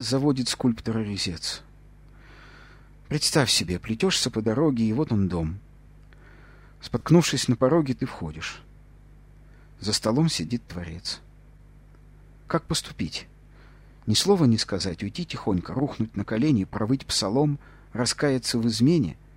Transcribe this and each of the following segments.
заводит скульптора резец. Представь себе, плетешься по дороге, и вот он дом. Споткнувшись на пороге, ты входишь. За столом сидит творец. Как поступить? Ни слова не сказать, уйти тихонько, рухнуть на колени, провыть псалом, раскаяться в измене —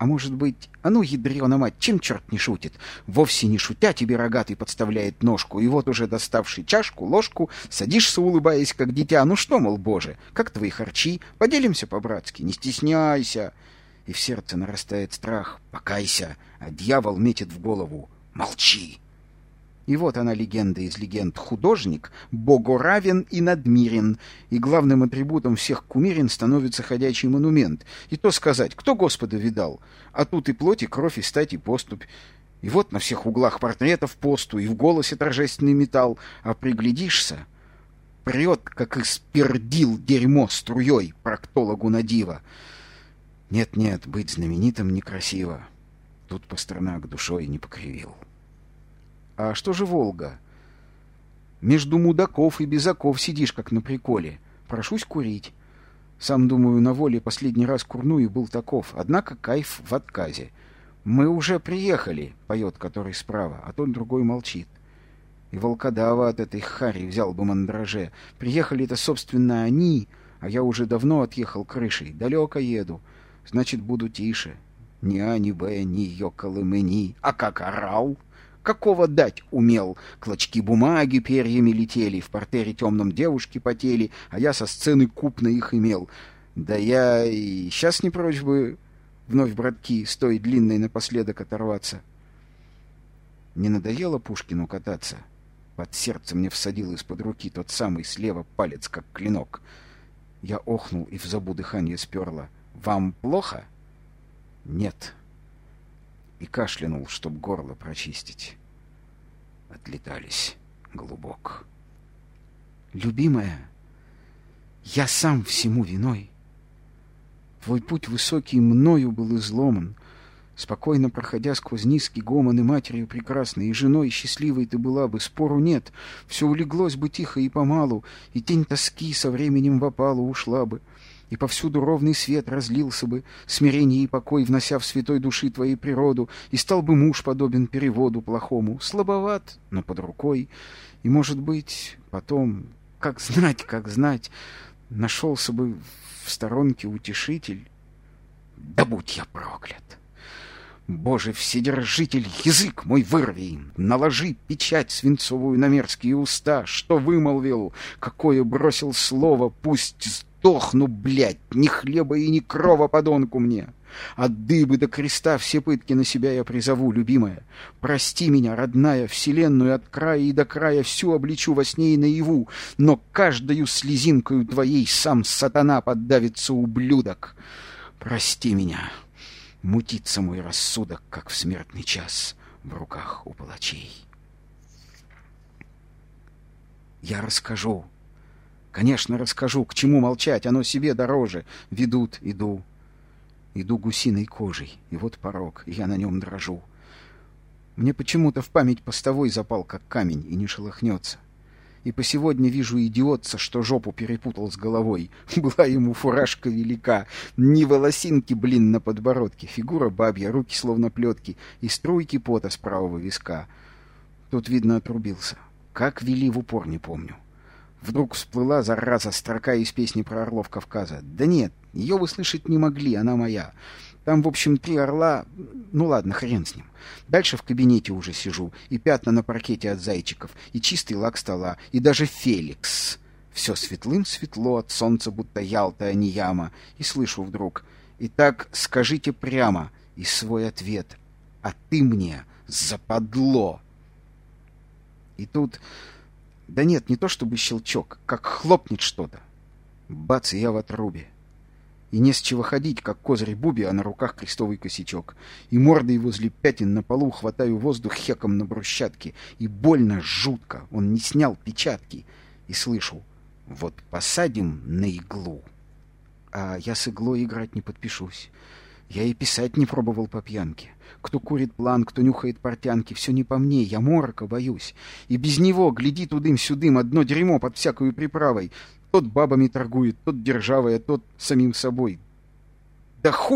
а может быть, а ну, ядрена мать, чем черт не шутит? Вовсе не шутя тебе рогатый подставляет ножку, и вот уже доставший чашку, ложку, садишься, улыбаясь, как дитя. Ну что, мол, боже, как твои харчи? Поделимся по-братски, не стесняйся. И в сердце нарастает страх. Покайся, а дьявол метит в голову. Молчи. И вот она легенда из легенд. Художник богу равен и надмирен, и главным атрибутом всех кумирин становится ходячий монумент. И то сказать, кто Господа видал? А тут и плоть, и кровь, и стать, и поступь. И вот на всех углах портретов посту, и в голосе торжественный металл, а приглядишься — прет, как испердил дерьмо струей проктологу на диво. Нет-нет, быть знаменитым некрасиво. Тут Пастернак душой не покривил. А что же Волга? Между мудаков и безаков сидишь, как на приколе. Прошусь курить. Сам, думаю, на воле последний раз курну и был таков. Однако кайф в отказе. «Мы уже приехали», — поет который справа, а тот другой молчит. И волкодава от этой хари взял бы мандраже. Приехали-то, собственно, они, а я уже давно отъехал крышей. Далеко еду. Значит, буду тише. Ни А, ни Б, ни Йоколы, ни. А как орал? Какого дать умел? Клочки бумаги перьями летели, в портере темном девушки потели, а я со сцены купно их имел. Да я и сейчас не прочь бы вновь, братки, с той длинной напоследок оторваться. Не надоело Пушкину кататься? Под сердце мне всадил из-под руки тот самый слева палец, как клинок. Я охнул и в забу дыхание сперло. «Вам плохо?» «Нет», и кашлянул, чтоб горло прочистить. Отлетались глубок. Любимая, я сам всему виной. Твой путь высокий мною был изломан, Спокойно проходя сквозь низкий гомон и матерью прекрасной, и женой счастливой ты была бы, спору нет, все улеглось бы тихо и помалу, и тень тоски со временем в опалу ушла бы и повсюду ровный свет разлился бы, смирение и покой внося в святой души твоей природу, и стал бы муж подобен переводу плохому, слабоват, но под рукой, и, может быть, потом, как знать, как знать, нашелся бы в сторонке утешитель. Да будь я проклят! Боже, вседержитель, язык мой вырви, наложи печать свинцовую на мерзкие уста, что вымолвил, какое бросил слово, пусть сдохну, блядь, ни хлеба и ни крова подонку мне. От дыбы до креста все пытки на себя я призову, любимая. Прости меня, родная, вселенную от края и до края всю обличу во сне и наяву, но каждою слезинкою твоей сам сатана поддавится, ублюдок. Прости меня. Мутится мой рассудок, как в смертный час в руках у палачей. Я расскажу, Конечно, расскажу, к чему молчать, оно себе дороже. Ведут, иду. Иду гусиной кожей, и вот порог, и я на нем дрожу. Мне почему-то в память постовой запал, как камень, и не шелохнется. И по сегодня вижу идиотца, что жопу перепутал с головой. Была ему фуражка велика, ни волосинки, блин, на подбородке, фигура бабья, руки словно плетки, и струйки пота с правого виска. Тут, видно, отрубился. Как вели в упор, не помню. Вдруг всплыла, зараза, строка из песни про орлов Кавказа. Да нет, ее вы слышать не могли, она моя. Там, в общем, три орла... Ну ладно, хрен с ним. Дальше в кабинете уже сижу, и пятна на паркете от зайчиков, и чистый лак стола, и даже Феликс. Все светлым светло, от солнца будто Ялта, а не яма. И слышу вдруг. Итак, скажите прямо, и свой ответ. А ты мне западло. И тут да нет, не то чтобы щелчок, как хлопнет что-то. Бац, и я в отрубе. И не с чего ходить, как козырь Буби, а на руках крестовый косячок. И мордой возле пятен на полу хватаю воздух хеком на брусчатке. И больно, жутко, он не снял печатки. И слышу, вот посадим на иглу. А я с иглой играть не подпишусь. Я и писать не пробовал по пьянке. Кто курит план, кто нюхает портянки, все не по мне, я морока боюсь. И без него, гляди тудым-сюдым, одно дерьмо под всякую приправой. Тот бабами торгует, тот державой, а тот самим собой. Да хуй